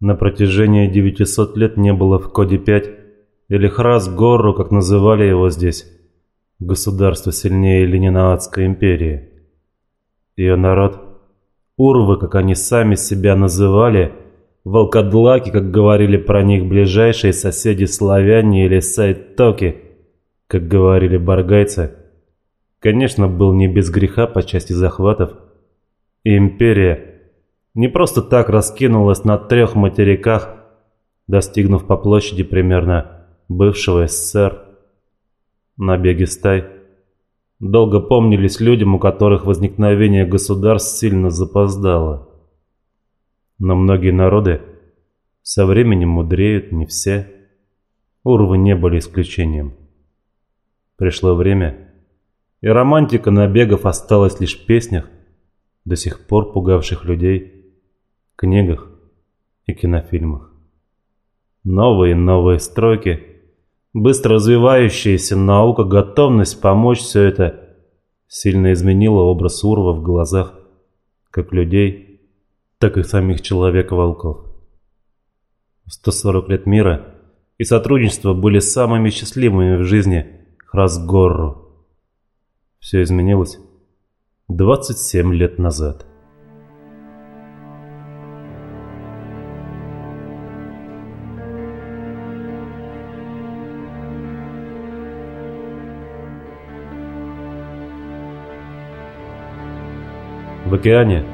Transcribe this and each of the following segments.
на протяжении 900 лет не было в коде 5, или Храс-Горру, как называли его здесь, государство сильнее Лениноадской империи. Ее народ, урвы, как они сами себя называли, волкодлаки, как говорили про них ближайшие соседи славяне или сайтоки, как говорили баргайцы, конечно, был не без греха по части захватов. И империя не просто так раскинулась на трех материках, достигнув по площади примерно бывшего СССР. Набеги стай долго помнились людям, у которых возникновение государств сильно запоздало. Но многие народы со временем мудреют, не все. Урвы не были исключением. Пришло время, и романтика набегов осталась лишь в песнях, до сих пор пугавших людей – книгах и кинофильмах. Новые новые строки, быстро развивающаяся наука, готовность помочь все это сильно изменила образ Урва в глазах как людей, так и самих человека-волков. 140 лет мира и сотрудничества были самыми счастливыми в жизни Храсгорру. Все изменилось 27 лет назад. Океане,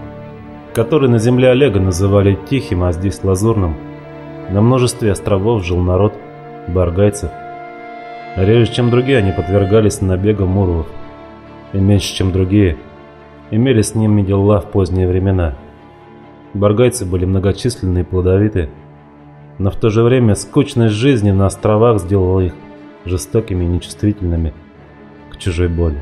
который на земле Олега называли Тихим, а здесь Лазурным, на множестве островов жил народ баргайцев. Реже, чем другие, они подвергались набегам муровов, и меньше, чем другие, имели с ними дела в поздние времена. Баргайцы были многочисленны и плодовиты, но в то же время скучность жизни на островах сделала их жестокими и нечувствительными к чужой боли.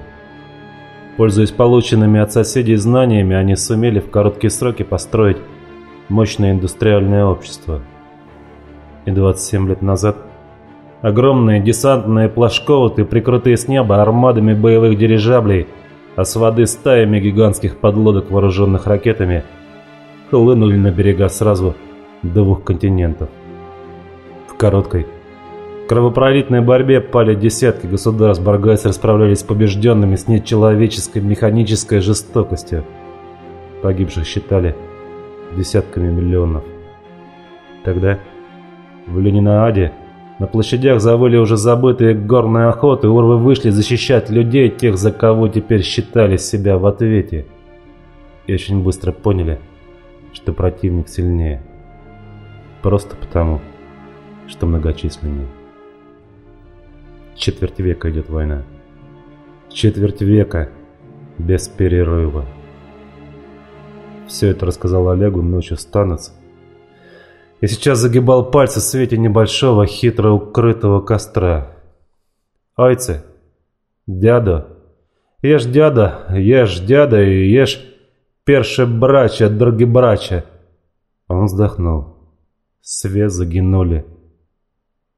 Пользуясь полученными от соседей знаниями, они сумели в короткие сроки построить мощное индустриальное общество. И 27 лет назад огромные десантные плашковоты, прикрытые с неба армадами боевых дирижаблей, а с воды стаями гигантских подлодок, вооруженных ракетами, хлынули на берега сразу двух континентов. В короткой кровопролитной борьбе пали десятки государств, баргайцы расправлялись с побежденными с нечеловеческой механической жестокостью. Погибших считали десятками миллионов. Тогда в Ленинааде на площадях завыли уже забытые горные охоты, урвы вышли защищать людей, тех, за кого теперь считали себя в ответе. И очень быстро поняли, что противник сильнее. Просто потому, что многочисленнее. Четверть века идет война. Четверть века без перерыва. Все это рассказал Олегу ночью станец. И сейчас загибал пальцы в свете небольшого, хитро укрытого костра. «Ойце! Дядо! Ешь, дядо! Ешь, дядо! И ешь, перше брача, дороги брача!» Он вздохнул. Свет загинули.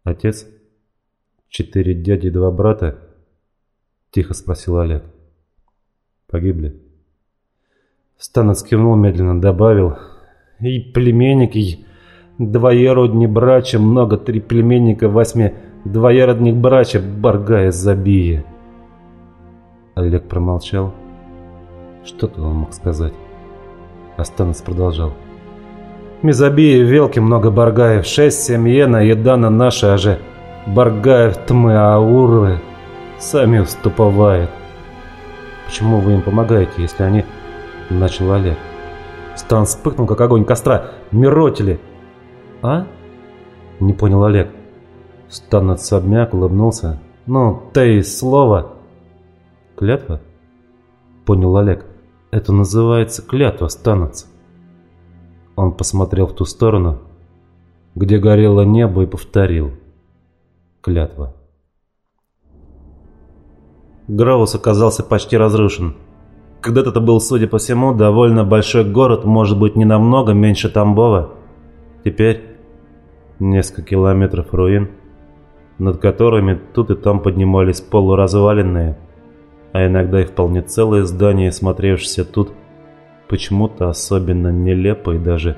Отец «Четыре дяди и два брата?» – тихо спросил Олег. «Погибли?» Станец кивнул медленно, добавил. «И племенник, и двоеродни брача, много, три племенника, восьми двоеродник брача, баргая забие». Олег промолчал. Что-то он мог сказать. А Станец продолжал. «Мезобии, велки много баргаев, шесть, семь ена, еда на наши, а же...» Баргаев тмы ауры сами уступовают. Почему вы им помогаете, если они... Начал Олег. Стан вспыхнул, как огонь костра. Миротели. А? Не понял Олег. Стан обмяк, улыбнулся. Ну, ты слово. Клятва? Понял Олег. Это называется клятва, станется. Он посмотрел в ту сторону, где горело небо и повторил клятва. Граус оказался почти разрушен. Когда-то это был, судя по всему, довольно большой город, может быть, не намного меньше Тамбова. Теперь несколько километров руин, над которыми тут и там поднимались полуразваленные, а иногда и вполне целые здания, смотревшиеся тут почему-то особенно нелепо и даже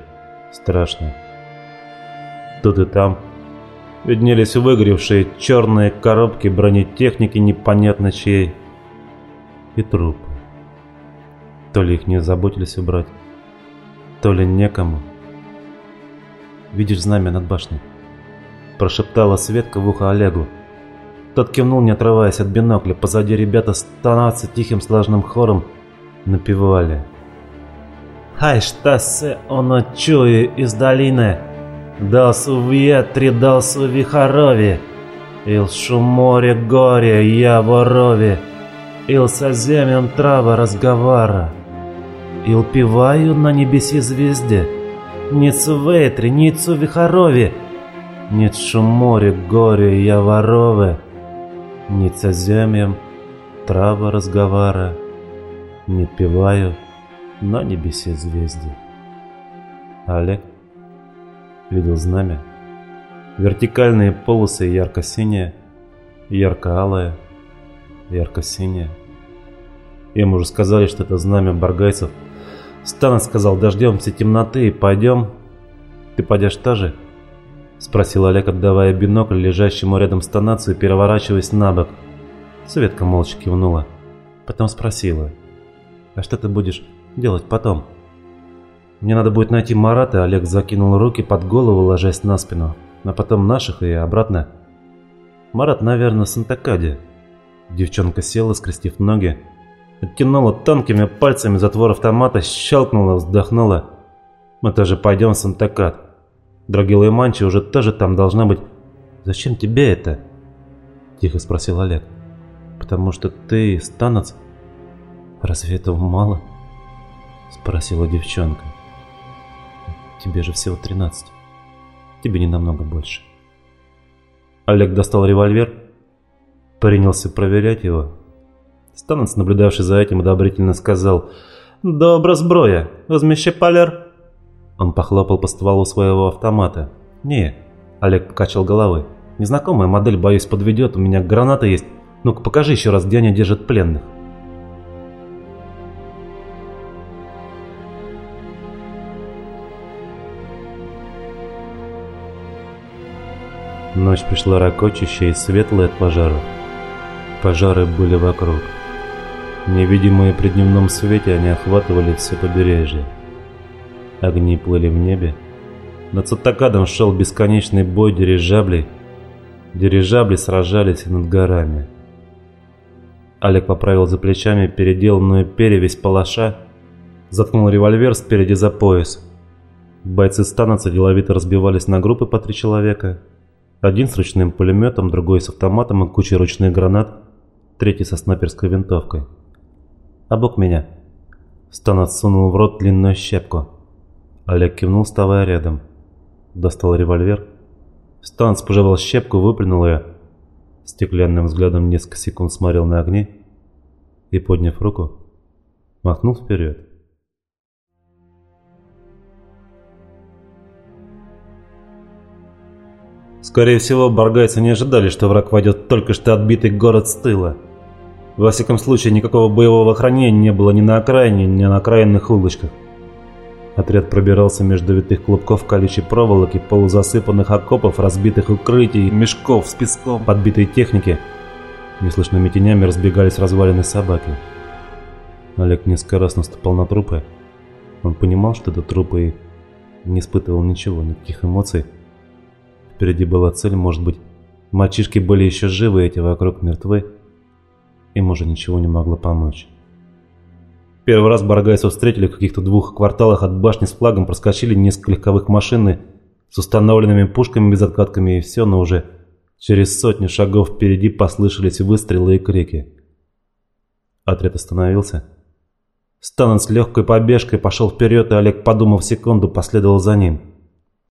страшно. тут и там виднелись выгоревшие черные коробки бронетехники непонятно чьей и трупы. То ли их не заботились убрать, то ли некому. «Видишь знамя над башней?» Прошептала Светка в ухо Олегу. Тот кивнул, не отрываясь от бинокля. Позади ребята становятся тихим слаженным хором напевали. «Хай штасе оно чує из долины, дался в ветре, дался в вихорове, ил шуморе горе я ворове, ил со земем трава разговара, ил пиваю на небесе звезде, ниц в ветре, ниц в вихорове, ниц шуморе горе я ворове, со земем трава разговара, не пиваю на небесе звезды. Олег видел знамя. Вертикальные полосы ярко-синие, ярко-алое, ярко-синее. Им уже сказали, что это знамя баргайцев. Стан сказал, дождемся темноты и пойдем. Ты пойдешь тоже? Спросил Олег, отдавая бинокль лежащему рядом станацию, переворачиваясь на бок. Светка молча кивнула. Потом спросила. «А что ты будешь делать потом?» «Мне надо будет найти Марата», Олег закинул руки под голову, ложась на спину. «А потом наших и обратно». «Марат, наверное, в Сантакаде». Девчонка села, скрестив ноги. Оттянула тонкими пальцами затвор автомата, щелкнула, вздохнула. «Мы тоже пойдем в Сантакад. Драгила и Манчи уже тоже там должна быть. Зачем тебе это?» Тихо спросил Олег. «Потому что ты станец «Разве этого мало?» – спросила девчонка. «Тебе же всего тринадцать. Тебе не намного больше». Олег достал револьвер, принялся проверять его. Станец, наблюдавший за этим, одобрительно сказал «Добро сброя, возьми палер». Он похлопал по стволу своего автомата. «Не», – Олег покачал головой. «Незнакомая модель, боюсь, подведет, у меня граната есть. Ну-ка покажи еще раз, где они держат пленных». Ночь пришла ракочущая и светлая от пожаров. Пожары были вокруг. Невидимые при дневном свете они охватывали все побережье. Огни плыли в небе. Над Сатакадом шел бесконечный бой дирижаблей. Дирижабли сражались над горами. Олег поправил за плечами переделанную перевесь палаша, заткнул револьвер спереди за пояс. Бойцы стануца деловито разбивались на группы по три человека – один с ручным пулеметом, другой с автоматом и кучей ручных гранат, третий со снайперской винтовкой. «А бок меня!» Стан отсунул в рот длинную щепку. Олег кивнул, вставая рядом. Достал револьвер. Станц пожевал щепку, выплюнул ее. Стеклянным взглядом несколько секунд смотрел на огни и, подняв руку, махнул вперед. Скорее всего, баргайцы не ожидали, что враг войдет только что отбитый город с тыла. Во всяком случае, никакого боевого охранения не было ни на окраине, ни на окраинных улочках. Отряд пробирался между витых клубков колючей проволоки, полузасыпанных окопов, разбитых укрытий, мешков с песком, подбитой техники. Неслышными тенями разбегались развалины собаки. Олег несколько раз наступал на трупы. Он понимал, что это трупы и не испытывал ничего, никаких эмоций. Впереди была цель, может быть, мальчишки были еще живы, эти вокруг мертвы. Им уже ничего не могло помочь. Первый раз баргайцев встретили в каких-то двух кварталах от башни с флагом, проскочили несколько легковых машин с установленными пушками без откатками и все, но уже через сотню шагов впереди послышались выстрелы и крики. Отряд остановился. Станан с легкой побежкой пошел вперед, и Олег, подумав секунду, последовал за ним.